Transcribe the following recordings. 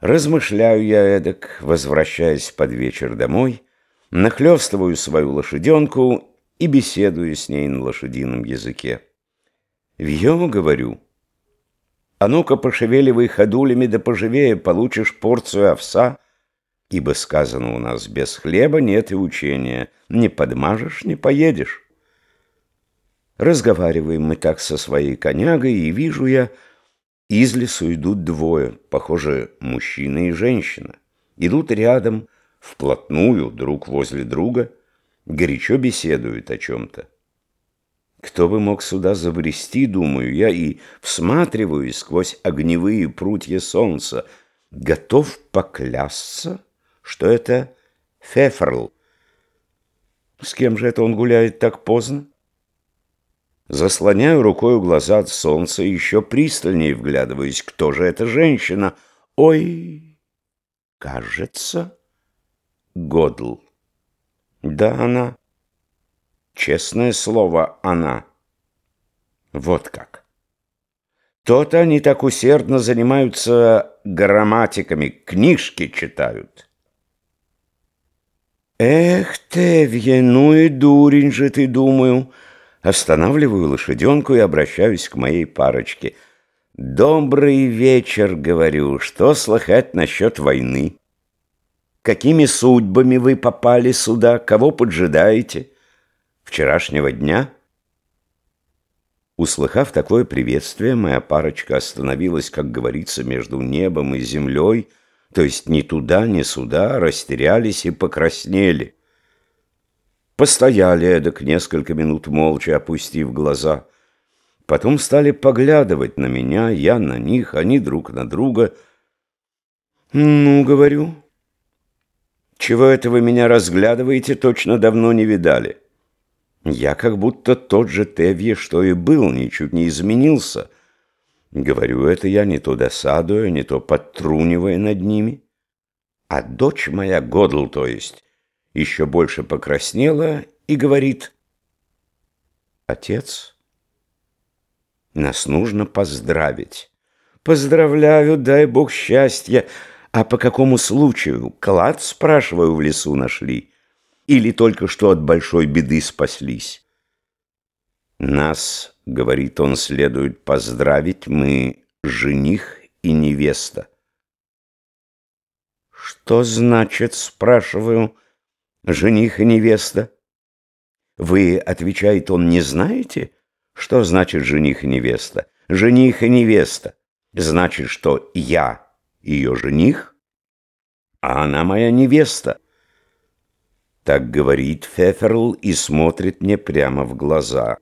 Размышляю я эдак, возвращаясь под вечер домой, нахлёстываю свою лошаденку и беседую с ней на лошадином языке. Вьё, говорю, а ну-ка пошевеливай ходулями да поживее, получишь порцию овса, ибо сказано у нас, без хлеба нет и учения, не подмажешь, не поедешь. Разговариваем мы так со своей конягой, и вижу я, из лесу идут двое, похоже, мужчина и женщина. Идут рядом, вплотную, друг возле друга, горячо беседуют о чем-то. Кто бы мог сюда забрести, думаю я, и всматриваюсь сквозь огневые прутья солнца, готов поклясться, что это Феферл. С кем же это он гуляет так поздно? Заслоняю рукою глаза от солнца и еще пристальнее вглядываюсь. Кто же эта женщина? Ой, кажется, Годл. Да, она. Честное слово, она. Вот как. То-то они так усердно занимаются грамматиками, книжки читают. Эх, Тевье, ну и дурень же ты, думаю, — Останавливаю лошаденку и обращаюсь к моей парочке. «Добрый вечер», — говорю, — «что слыхать насчет войны? Какими судьбами вы попали сюда? Кого поджидаете? Вчерашнего дня?» Услыхав такое приветствие, моя парочка остановилась, как говорится, между небом и землей, то есть ни туда, ни сюда, растерялись и покраснели. Постояли эдак несколько минут молча, опустив глаза. Потом стали поглядывать на меня, я на них, они друг на друга. «Ну, — говорю, — чего это вы меня разглядываете, точно давно не видали. Я как будто тот же Тевье, что и был, ничуть не изменился. Говорю это я не то досадуя, не то подтрунивая над ними. А дочь моя, Годл, то есть, еще больше покраснела и говорит, «Отец, нас нужно поздравить. Поздравляю, дай Бог счастья. А по какому случаю? Клад, спрашиваю, в лесу нашли? Или только что от большой беды спаслись?» «Нас, — говорит он, — следует поздравить, мы жених и невеста». «Что значит, — спрашиваю, — жених и невеста. Вы, отвечает он, не знаете, что значит жених и невеста? Жених и невеста. Значит, что я ее жених, а она моя невеста. Так говорит Феферл и смотрит мне прямо в глаза.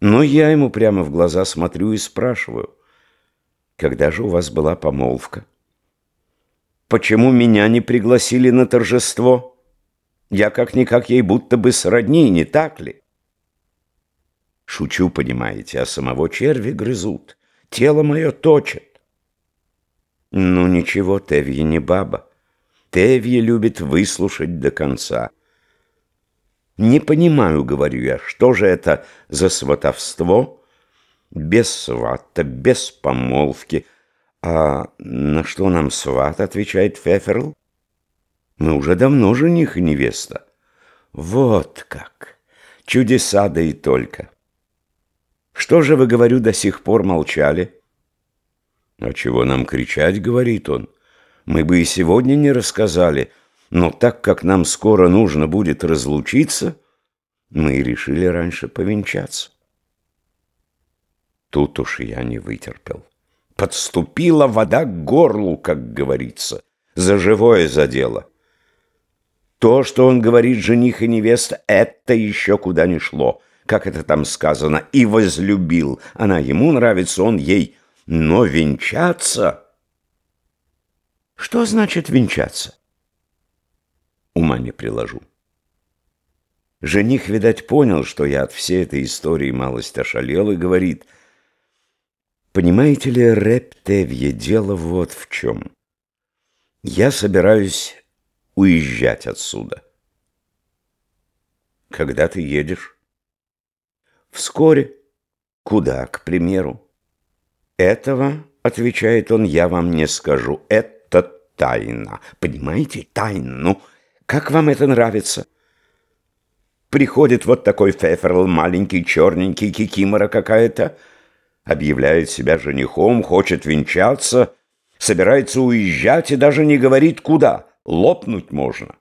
Но я ему прямо в глаза смотрю и спрашиваю, когда же у вас была помолвка? Почему меня не пригласили на торжество? Я как-никак ей будто бы сродни, не так ли? Шучу, понимаете, а самого черви грызут. Тело мое точат. Ну ничего, Тевье не баба. Тевье любит выслушать до конца. Не понимаю, говорю я, что же это за сватовство? Без свата, без помолвки. А на что нам сват, отвечает Феферл? Мы уже давно жених и невеста. Вот как! Чудеса да и только. Что же вы, говорю, до сих пор молчали? А чего нам кричать, говорит он. Мы бы и сегодня не рассказали, но так как нам скоро нужно будет разлучиться, мы решили раньше повенчаться. Тут уж я не вытерпел. Подступила вода к горлу, как говорится, за живое задело. То, что он говорит жених и невеста, это еще куда не шло. Как это там сказано, и возлюбил. Она ему нравится, он ей. Но венчаться... Что значит венчаться? Ума не приложу. Жених, видать, понял, что я от всей этой истории малость ошалел и говорит, «Понимаете ли, Рептевье, дело вот в чем. Я собираюсь уезжать отсюда. Когда ты едешь? Вскоре. Куда, к примеру? Этого Отвечает он, я вам не скажу. Это тайна. Понимаете, тайна. Ну, как вам это нравится? Приходит вот такой Феферл, маленький, черненький, кикимора какая-то, объявляет себя женихом, хочет венчаться, собирается уезжать и даже не говорит куда. Лопнуть можно.